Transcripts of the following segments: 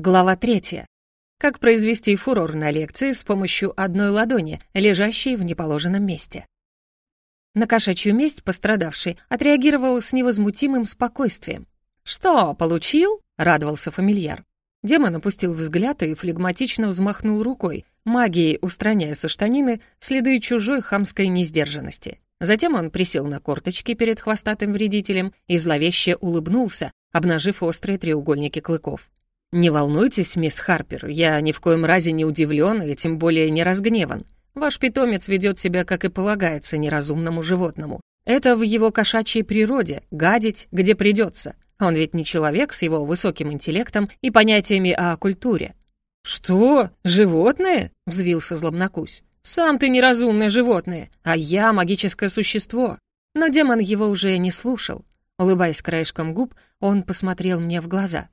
Глава третья. Как произвести фурор на лекции с помощью одной ладони, лежащей в неположенном месте. На кошачью месть пострадавший отреагировал с невозмутимым спокойствием. «Что, получил?» — радовался фамильяр. Демон опустил взгляд и флегматично взмахнул рукой, магией устраняя со штанины следы чужой хамской несдержанности. Затем он присел на корточки перед хвостатым вредителем и зловеще улыбнулся, обнажив острые треугольники клыков. «Не волнуйтесь, мисс Харпер, я ни в коем разе не удивлен и тем более не разгневан. Ваш питомец ведет себя, как и полагается неразумному животному. Это в его кошачьей природе — гадить, где придется. Он ведь не человек с его высоким интеллектом и понятиями о культуре». «Что? Животное?» — взвился злобнокусь. «Сам ты неразумное животное, а я магическое существо». Но демон его уже не слушал. Улыбаясь краешком губ, он посмотрел мне в глаза.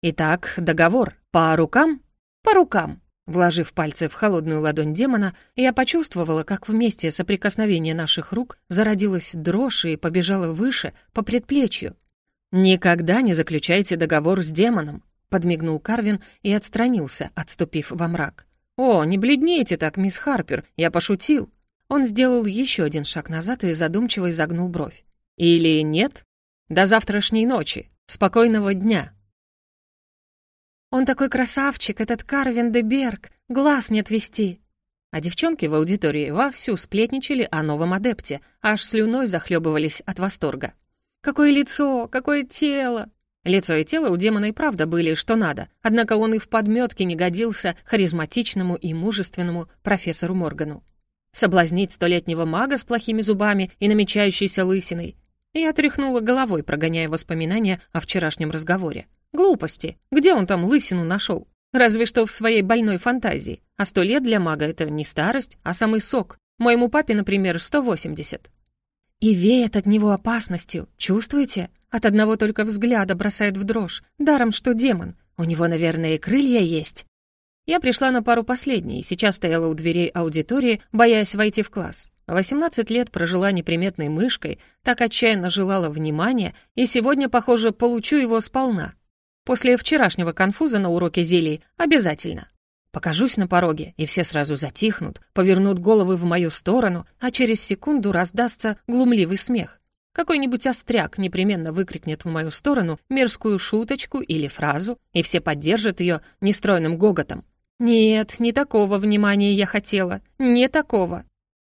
«Итак, договор. По рукам?» «По рукам». Вложив пальцы в холодную ладонь демона, я почувствовала, как вместе соприкосновения наших рук зародилась дрожь и побежала выше, по предплечью. «Никогда не заключайте договор с демоном», — подмигнул Карвин и отстранился, отступив во мрак. «О, не бледнейте так, мисс Харпер, я пошутил». Он сделал еще один шаг назад и задумчиво изогнул бровь. «Или нет? До завтрашней ночи. Спокойного дня». Он такой красавчик, этот Карвин де Берг, глаз не отвести. А девчонки в аудитории вовсю сплетничали о новом адепте, аж слюной захлебывались от восторга. «Какое лицо, какое тело!» Лицо и тело у демона и правда были что надо, однако он и в подметке не годился харизматичному и мужественному профессору Моргану. Соблазнить столетнего мага с плохими зубами и намечающейся лысиной. Я тряхнула головой, прогоняя воспоминания о вчерашнем разговоре. Глупости. Где он там лысину нашел? Разве что в своей больной фантазии. А сто лет для мага — это не старость, а самый сок. Моему папе, например, 180. И веет от него опасностью, чувствуете? От одного только взгляда бросает в дрожь. Даром, что демон. У него, наверное, и крылья есть. Я пришла на пару последней, сейчас стояла у дверей аудитории, боясь войти в класс. 18 лет прожила неприметной мышкой, так отчаянно желала внимания, и сегодня, похоже, получу его сполна. После вчерашнего конфуза на уроке зелий обязательно. Покажусь на пороге, и все сразу затихнут, повернут головы в мою сторону, а через секунду раздастся глумливый смех. Какой-нибудь остряк непременно выкрикнет в мою сторону мерзкую шуточку или фразу, и все поддержат ее нестройным гоготом. Нет, не такого внимания я хотела, не такого.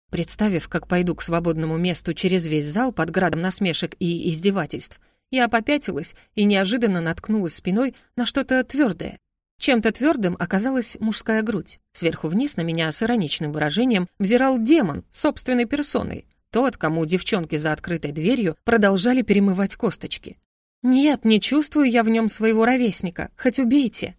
Представив, как пойду к свободному месту через весь зал под градом насмешек и издевательств, я попятилась и неожиданно наткнулась спиной на что-то твердое. Чем-то твердым оказалась мужская грудь. Сверху вниз на меня с ироничным выражением взирал демон собственной персоной, тот, кому девчонки за открытой дверью продолжали перемывать косточки. «Нет, не чувствую я в нем своего ровесника, хоть убейте».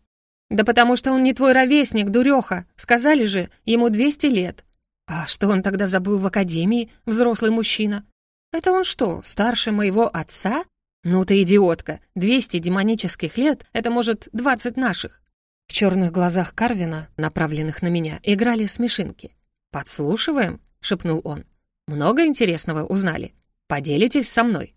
«Да потому что он не твой ровесник, дуреха. Сказали же, ему 200 лет». «А что он тогда забыл в академии, взрослый мужчина?» «Это он что, старше моего отца?» «Ну ты идиотка! Двести демонических лет — это, может, двадцать наших!» В черных глазах Карвина, направленных на меня, играли смешинки. «Подслушиваем?» — шепнул он. «Много интересного узнали. Поделитесь со мной».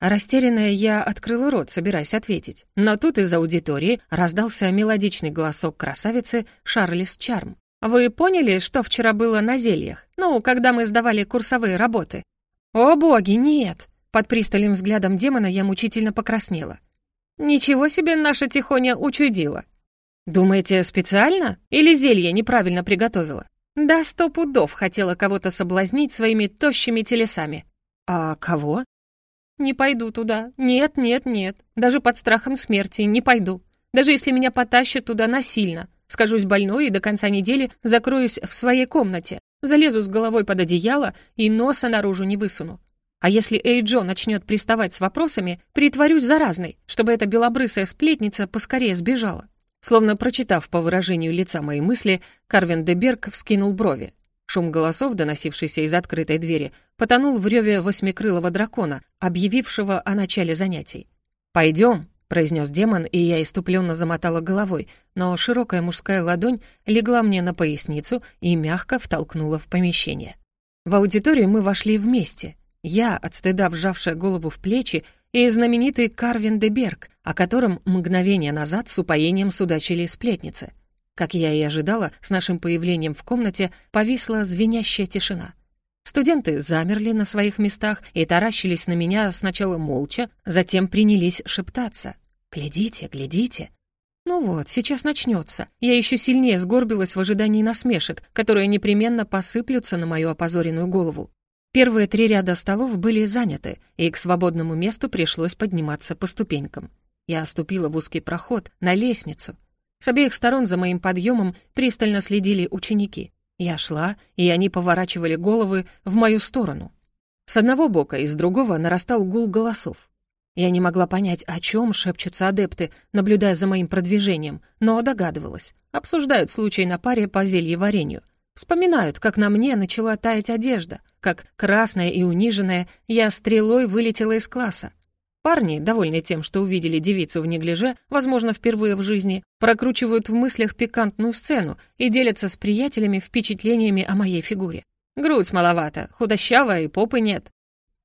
Растерянная я открыла рот, собираясь ответить. Но тут из аудитории раздался мелодичный голосок красавицы Шарлис Чарм. «Вы поняли, что вчера было на зельях? Ну, когда мы сдавали курсовые работы?» «О боги, нет!» Под пристальным взглядом демона я мучительно покраснела. «Ничего себе наша Тихоня учудила!» «Думаете, специально? Или зелье неправильно приготовила?» «Да сто пудов хотела кого-то соблазнить своими тощими телесами». «А кого?» «Не пойду туда. Нет, нет, нет. Даже под страхом смерти не пойду. Даже если меня потащат туда насильно. Скажусь больной и до конца недели закроюсь в своей комнате. Залезу с головой под одеяло и носа наружу не высуну. А если Эйджо начнет приставать с вопросами, притворюсь заразной, чтобы эта белобрысая сплетница поскорее сбежала. Словно прочитав по выражению лица мои мысли, Карвин де Берг вскинул брови. Шум голосов, доносившийся из открытой двери, потонул в реве восьмикрылого дракона, объявившего о начале занятий. «Пойдем», — произнес демон, и я иступленно замотала головой, но широкая мужская ладонь легла мне на поясницу и мягко втолкнула в помещение. В аудиторию мы вошли вместе — я, от стыда вжавшая голову в плечи, и знаменитый Карвин де Берг, о котором мгновение назад с упоением судачили сплетницы. Как я и ожидала, с нашим появлением в комнате повисла звенящая тишина. Студенты замерли на своих местах и таращились на меня сначала молча, затем принялись шептаться. «Глядите, глядите!» Ну вот, сейчас начнется. Я еще сильнее сгорбилась в ожидании насмешек, которые непременно посыплются на мою опозоренную голову. Первые три ряда столов были заняты, и к свободному месту пришлось подниматься по ступенькам. Я оступила в узкий проход, на лестницу. С обеих сторон за моим подъемом пристально следили ученики. Я шла, и они поворачивали головы в мою сторону. С одного бока и с другого нарастал гул голосов. Я не могла понять, о чем шепчутся адепты, наблюдая за моим продвижением, но догадывалась. Обсуждают случай на паре по зелье-варенью. Вспоминают, как на мне начала таять одежда, как, красная и униженная, я стрелой вылетела из класса. Парни, довольные тем, что увидели девицу в неглиже, возможно, впервые в жизни, прокручивают в мыслях пикантную сцену и делятся с приятелями впечатлениями о моей фигуре. Грудь маловато, худощавая и попы нет.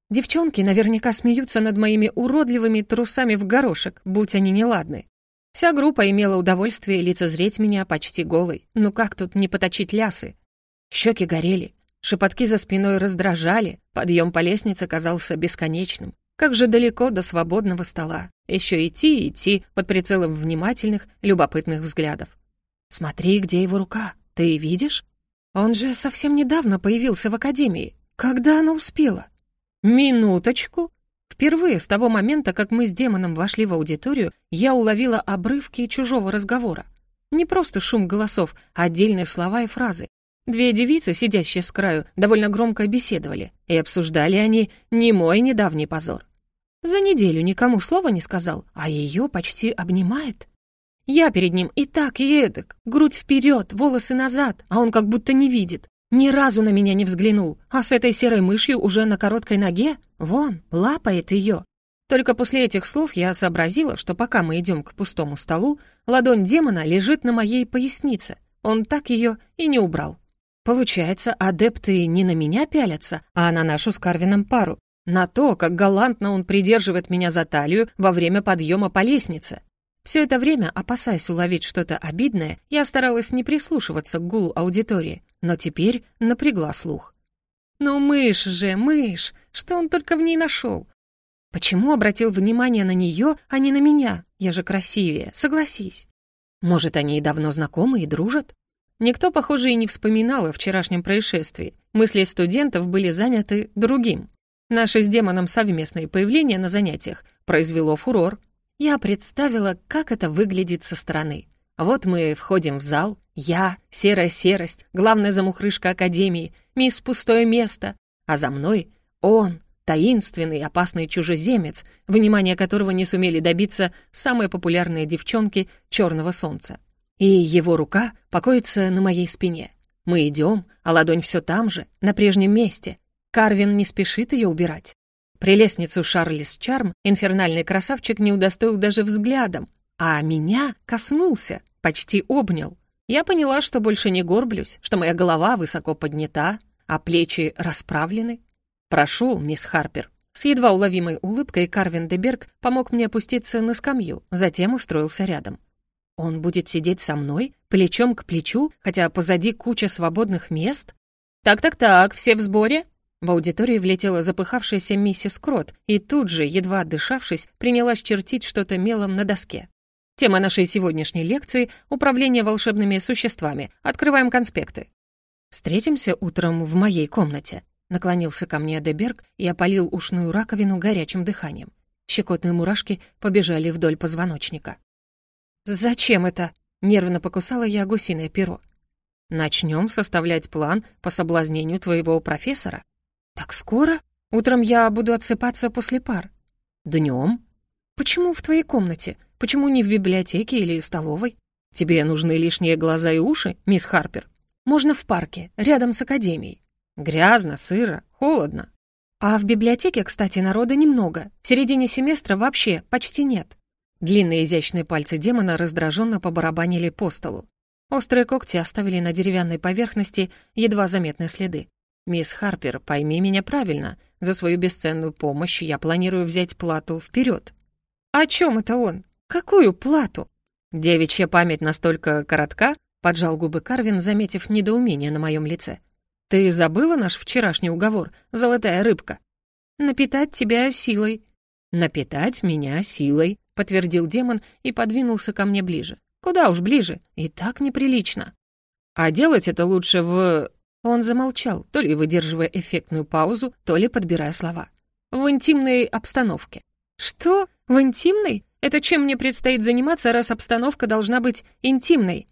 Девчонки наверняка смеются над моими уродливыми трусами в горошек, будь они неладны. Вся группа имела удовольствие лицезреть меня почти голой. Ну как тут не поточить лясы? Щеки горели, шепотки за спиной раздражали, подъем по лестнице казался бесконечным. Как же далеко до свободного стола. Еще идти и идти под прицелом внимательных, любопытных взглядов. «Смотри, где его рука. Ты видишь? Он же совсем недавно появился в академии. Когда она успела?» «Минуточку!» Впервые с того момента, как мы с демоном вошли в аудиторию, я уловила обрывки чужого разговора. Не просто шум голосов, а отдельные слова и фразы. Две девицы, сидящие с краю, довольно громко беседовали, и обсуждали они не мой недавний позор. За неделю никому слова не сказал, а ее почти обнимает. Я перед ним и так, и эдак, грудь вперед, волосы назад, а он как будто не видит. Ни разу на меня не взглянул, а с этой серой мышью уже на короткой ноге? Вон, лапает ее. Только после этих слов я сообразила, что пока мы идем к пустому столу, ладонь демона лежит на моей пояснице. Он так ее и не убрал. Получается, адепты не на меня пялятся, а на нашу с Карвином пару. На то, как галантно он придерживает меня за талию во время подъема по лестнице. Все это время, опасаясь уловить что-то обидное, я старалась не прислушиваться к гулу аудитории, но теперь напрягла слух. «Ну, мышь же, мышь! Что он только в ней нашел? Почему обратил внимание на нее, а не на меня? Я же красивее, согласись. Может, они и давно знакомы и дружат? Никто, похоже, и не вспоминал о вчерашнем происшествии. Мысли студентов были заняты другим. Наше с демоном совместное появление на занятиях произвело фурор. Я представила, как это выглядит со стороны. Вот мы входим в зал, я, серая серость, главная замухрышка Академии, мисс Пустое Место, а за мной он, таинственный, опасный чужеземец, внимания которого не сумели добиться самые популярные девчонки Черного Солнца. И его рука покоится на моей спине. Мы идем, а ладонь все там же, на прежнем месте. Карвин не спешит ее убирать. Прелестницу Шарлис Чарм инфернальный красавчик не удостоил даже взглядом, а меня коснулся, почти обнял. Я поняла, что больше не горблюсь, что моя голова высоко поднята, а плечи расправлены. «Прошу, мисс Харпер». С едва уловимой улыбкой Карвин Деберг помог мне опуститься на скамью, затем устроился рядом. Он будет сидеть со мной, плечом к плечу, хотя позади куча свободных мест? «Так-так-так, все в сборе?» В аудиторию влетела запыхавшаяся миссис Крот и тут же, едва отдышавшись, принялась чертить что-то мелом на доске. Тема нашей сегодняшней лекции — управление волшебными существами. Открываем конспекты. «Встретимся утром в моей комнате», — наклонился ко мне Деберг и опалил ушную раковину горячим дыханием. Щекотные мурашки побежали вдоль позвоночника. «Зачем это?» — нервно покусала я гусиное перо. «Начнем составлять план по соблазнению твоего профессора», «Так скоро? Утром я буду отсыпаться после пар». «Днем?» «Почему в твоей комнате? Почему не в библиотеке или в столовой? Тебе нужны лишние глаза и уши, мисс Харпер? Можно в парке, рядом с академией. Грязно, сыро, холодно. А в библиотеке, кстати, народа немного. В середине семестра вообще почти нет. Длинные изящные пальцы демона раздраженно побарабанили по столу. Острые когти оставили на деревянной поверхности едва заметные следы. «Мисс Харпер, пойми меня правильно, за свою бесценную помощь я планирую взять плату вперед. «О чем это он? Какую плату?» «Девичья память настолько коротка», — поджал губы Карвин, заметив недоумение на моем лице. «Ты забыла наш вчерашний уговор, золотая рыбка?» «Напитать тебя силой». «Напитать меня силой», — подтвердил демон и подвинулся ко мне ближе. «Куда уж ближе, и так неприлично». «А делать это лучше в...» Он замолчал, то ли выдерживая эффектную паузу, то ли подбирая слова. «В интимной обстановке». «Что? В интимной? Это чем мне предстоит заниматься, раз обстановка должна быть интимной?»